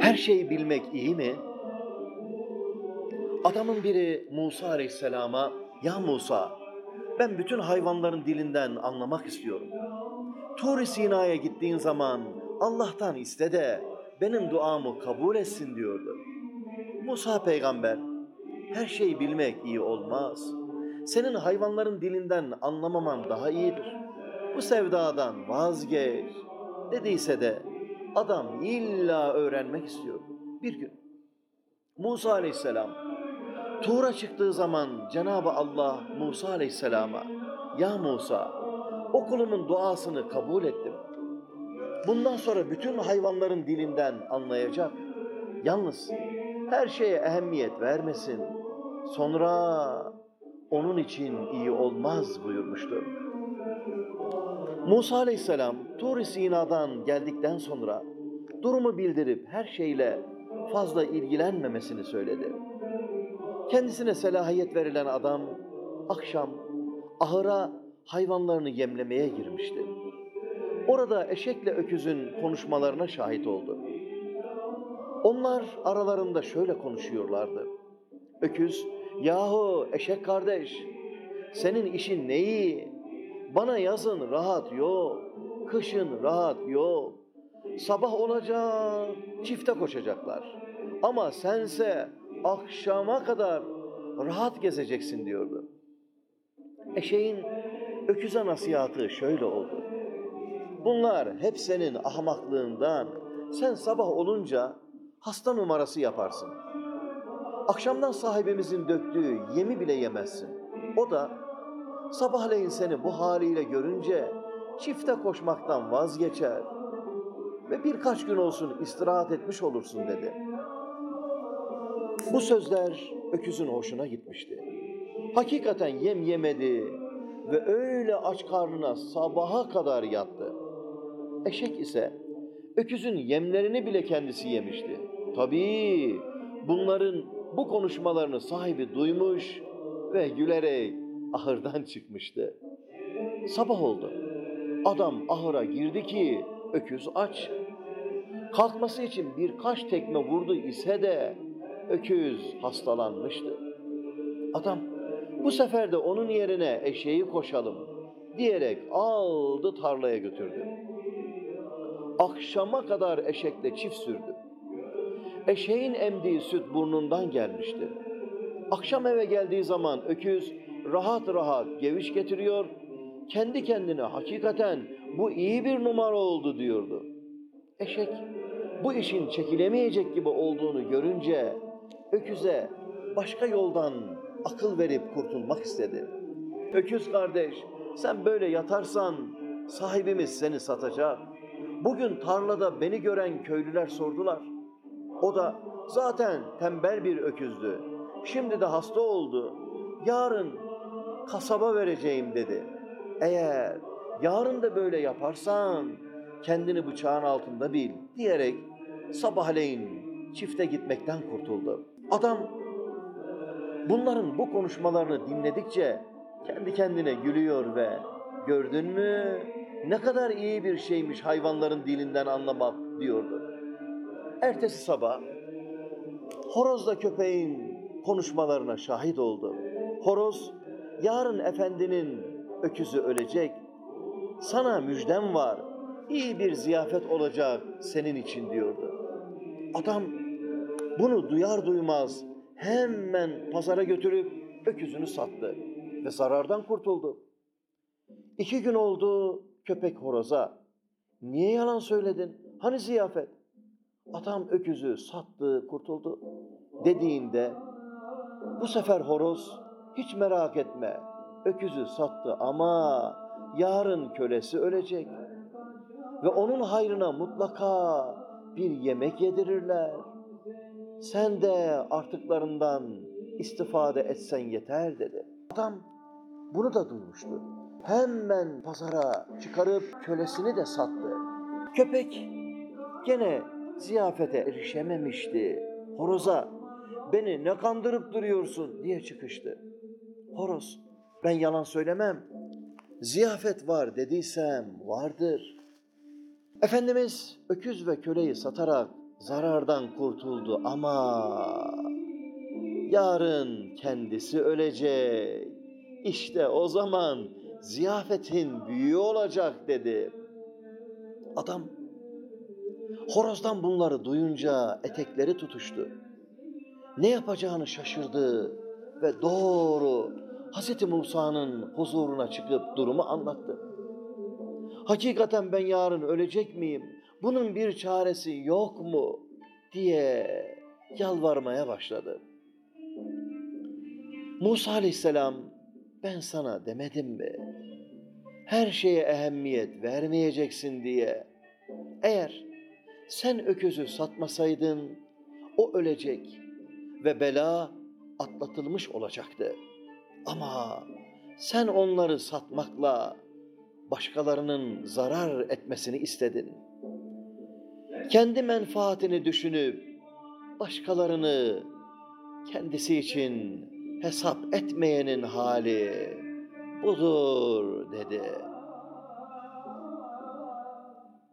Her şeyi bilmek iyi mi? Adamın biri Musa Aleyhisselam'a, ya Musa, ben bütün hayvanların dilinden anlamak istiyorum. Tur-i Sina'ya gittiğin zaman Allah'tan iste de benim duamı kabul etsin diyordu. Musa peygamber, her şeyi bilmek iyi olmaz. Senin hayvanların dilinden anlamaman daha iyidir. Bu sevdadan vazgeç dediyse de adam illa öğrenmek istiyor. Bir gün Musa aleyhisselam Tur'a çıktığı zaman Cenab-ı Allah Musa aleyhisselama Ya Musa okulumun duasını kabul ettim. Bundan sonra bütün hayvanların dilinden anlayacak. Yalnız her şeye ehemmiyet vermesin. Sonra onun için iyi olmaz buyurmuştu. Musa aleyhisselam Tur-i Sina'dan geldikten sonra durumu bildirip her şeyle fazla ilgilenmemesini söyledi. Kendisine selahiyet verilen adam akşam ahıra hayvanlarını yemlemeye girmişti. Orada eşekle öküzün konuşmalarına şahit oldu. Onlar aralarında şöyle konuşuyorlardı. Öküz, yahu eşek kardeş, senin işin neyi? Bana yazın rahat yok, kışın rahat yok. Sabah olacak, çifte koşacaklar. Ama sense akşama kadar rahat gezeceksin diyordu. Eşeğin öküze nasihatı şöyle oldu. Bunlar hep senin ahmaklığından. Sen sabah olunca hasta numarası yaparsın. Akşamdan sahibimizin döktüğü yemi bile yemezsin. O da sabahleyin seni bu haliyle görünce çifte koşmaktan vazgeçer ve birkaç gün olsun istirahat etmiş olursun dedi. Bu sözler öküzün hoşuna gitmişti. Hakikaten yem yemedi ve öyle aç karnına sabaha kadar yattı. Eşek ise öküzün yemlerini bile kendisi yemişti. Tabii bunların bu konuşmalarını sahibi duymuş ve gülerek ahırdan çıkmıştı. Sabah oldu. Adam ahıra girdi ki öküz aç. Kalkması için birkaç tekme vurdu ise de öküz hastalanmıştı. Adam bu sefer de onun yerine eşeği koşalım diyerek aldı tarlaya götürdü. Akşama kadar eşekle çift sürdü. Eşeğin emdiği süt burnundan gelmişti. Akşam eve geldiği zaman öküz rahat rahat geviş getiriyor, kendi kendine hakikaten bu iyi bir numara oldu diyordu. Eşek bu işin çekilemeyecek gibi olduğunu görünce öküze başka yoldan akıl verip kurtulmak istedi. Öküz kardeş sen böyle yatarsan sahibimiz seni satacak. Bugün tarlada beni gören köylüler sordular. O da zaten tembel bir öküzdü. Şimdi de hasta oldu. Yarın kasaba vereceğim dedi. Eğer yarın da böyle yaparsan kendini bıçağın altında bil diyerek sabahleyin çifte gitmekten kurtuldu. Adam bunların bu konuşmalarını dinledikçe kendi kendine gülüyor ve gördün mü ne kadar iyi bir şeymiş hayvanların dilinden anlamak diyordu. Ertesi sabah horozla köpeğin konuşmalarına şahit oldu. Horoz yarın efendinin öküzü ölecek. Sana müjdem var. İyi bir ziyafet olacak senin için diyordu. Adam bunu duyar duymaz hemen pazara götürüp öküzünü sattı ve zarardan kurtuldu. İki gün oldu köpek horoza. Niye yalan söyledin? Hani ziyafet? Adam öküzü sattı, kurtuldu. Dediğinde bu sefer horoz hiç merak etme. Öküzü sattı ama yarın kölesi ölecek. Ve onun hayrına mutlaka bir yemek yedirirler. Sen de artıklarından istifade etsen yeter dedi. Adam bunu da duymuştu. Hemen pazara çıkarıp kölesini de sattı. Köpek gene ziyafete erişememişti. Horoza beni ne kandırıp duruyorsun diye çıkıştı. Horoz ben yalan söylemem. Ziyafet var dediysem vardır. Efendimiz öküz ve köleyi satarak zarardan kurtuldu ama yarın kendisi ölecek. İşte o zaman ziyafetin büyüğü olacak dedi. Adam horozdan bunları duyunca etekleri tutuştu. Ne yapacağını şaşırdı ve doğru Hz. Musa'nın huzuruna çıkıp durumu anlattı. Hakikaten ben yarın ölecek miyim? Bunun bir çaresi yok mu? diye yalvarmaya başladı. Musa aleyhisselam ben sana demedim mi? Her şeye ehemmiyet vermeyeceksin diye. Eğer sen öküzü satmasaydın o ölecek ve bela atlatılmış olacaktı. Ama sen onları satmakla başkalarının zarar etmesini istedin. Kendi menfaatini düşünüp başkalarını kendisi için hesap etmeyenin hali budur dedi.